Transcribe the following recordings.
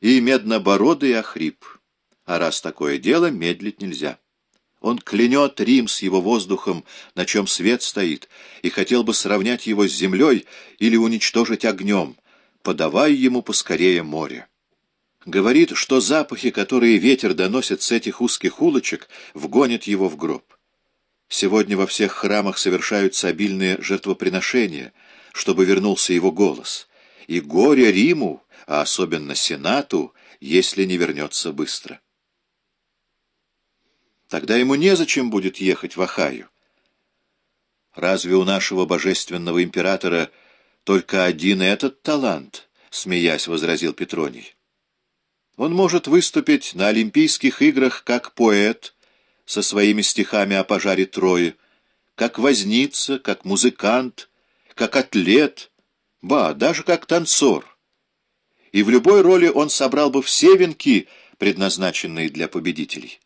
и меднобородый охрип. А раз такое дело, медлить нельзя. Он клянет Рим с его воздухом, на чем свет стоит, и хотел бы сравнять его с землей или уничтожить огнем, подавай ему поскорее море. Говорит, что запахи, которые ветер доносит с этих узких улочек, вгонят его в гроб. Сегодня во всех храмах совершаются обильные жертвоприношения, чтобы вернулся его голос. И горе Риму, а особенно Сенату, если не вернется быстро. Тогда ему незачем будет ехать в Ахаю. Разве у нашего божественного императора только один этот талант? Смеясь, возразил Петроний. Он может выступить на Олимпийских играх как поэт со своими стихами о пожаре Трои, как возница, как музыкант, как атлет, ба, даже как танцор. И в любой роли он собрал бы все венки, предназначенные для победителей.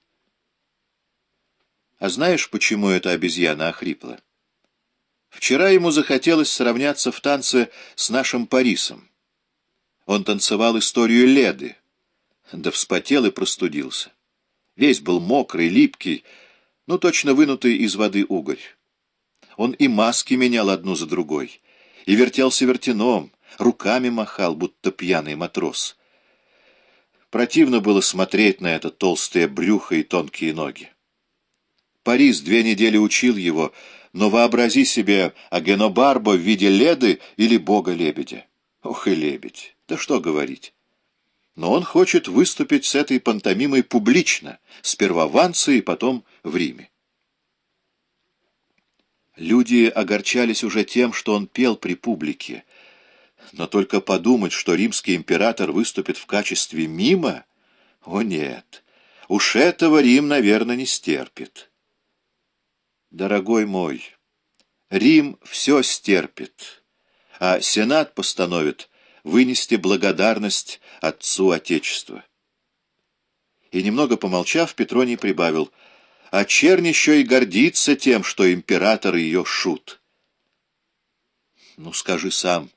А знаешь, почему эта обезьяна охрипла? Вчера ему захотелось сравняться в танце с нашим Парисом. Он танцевал историю Леды, да вспотел и простудился. Весь был мокрый, липкий, ну точно вынутый из воды угорь. Он и маски менял одну за другой, и вертелся вертяном, руками махал, будто пьяный матрос. Противно было смотреть на это толстое брюхо и тонкие ноги. Парис две недели учил его, но вообрази себе Агенобарбо в виде леды или бога-лебедя. Ох и лебедь, да что говорить. Но он хочет выступить с этой пантомимой публично, сперва в Анции, потом в Риме. Люди огорчались уже тем, что он пел при публике. Но только подумать, что римский император выступит в качестве мима? О нет, уж этого Рим, наверное, не стерпит. Дорогой мой, Рим все стерпит, а Сенат постановит вынести благодарность Отцу Отечества. И немного помолчав, Петроний прибавил, а чернь еще и гордится тем, что император ее шут. Ну, скажи сам,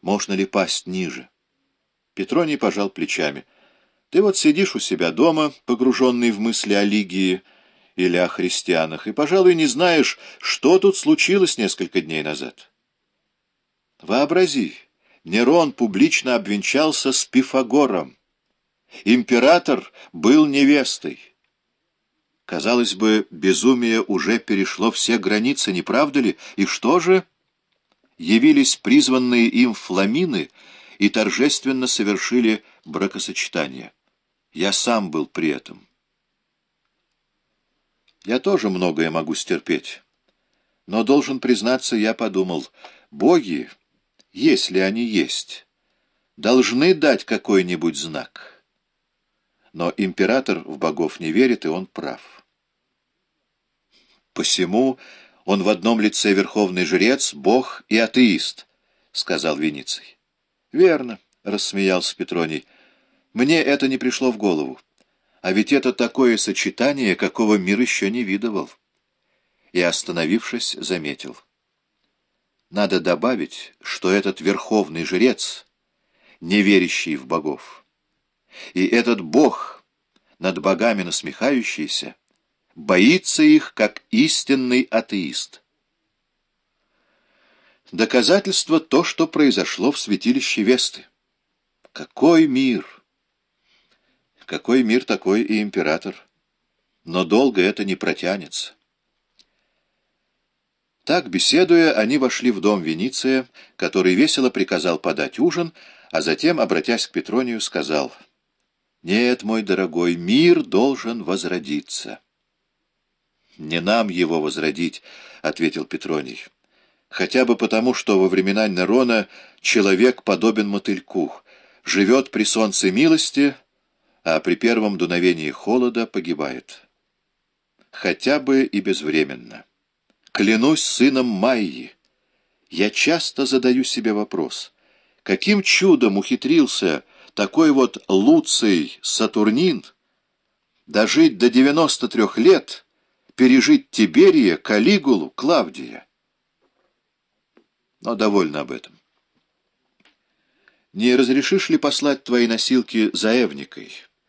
можно ли пасть ниже? Петроний пожал плечами. Ты вот сидишь у себя дома, погруженный в мысли о Лигии, или о христианах, и, пожалуй, не знаешь, что тут случилось несколько дней назад. Вообрази, Нерон публично обвенчался с Пифагором. Император был невестой. Казалось бы, безумие уже перешло все границы, не правда ли? И что же? Явились призванные им фламины и торжественно совершили бракосочетание. Я сам был при этом. Я тоже многое могу стерпеть. Но, должен признаться, я подумал, боги, если они есть, должны дать какой-нибудь знак. Но император в богов не верит, и он прав. Посему он в одном лице верховный жрец, бог и атеист, — сказал Вениций. — Верно, — рассмеялся Петроний. — Мне это не пришло в голову. А ведь это такое сочетание, какого мир еще не видывал. И, остановившись, заметил. Надо добавить, что этот верховный жрец, не верящий в богов, и этот бог, над богами насмехающийся, боится их, как истинный атеист. Доказательство то, что произошло в святилище Весты. Какой мир! Какой мир, такой и император. Но долго это не протянется. Так, беседуя, они вошли в дом Вениция, который весело приказал подать ужин, а затем, обратясь к Петронию, сказал, «Нет, мой дорогой, мир должен возродиться». «Не нам его возродить», — ответил Петроний. «Хотя бы потому, что во времена Нерона человек подобен мотыльку, живет при солнце милости, а при первом дуновении холода погибает. Хотя бы и безвременно. Клянусь сыном Майи, я часто задаю себе вопрос, каким чудом ухитрился такой вот Луций Сатурнин дожить до 93 лет, пережить Тиберия, Калигулу, Клавдия? Но довольно об этом. Не разрешишь ли послать твои носилки за Эвникой?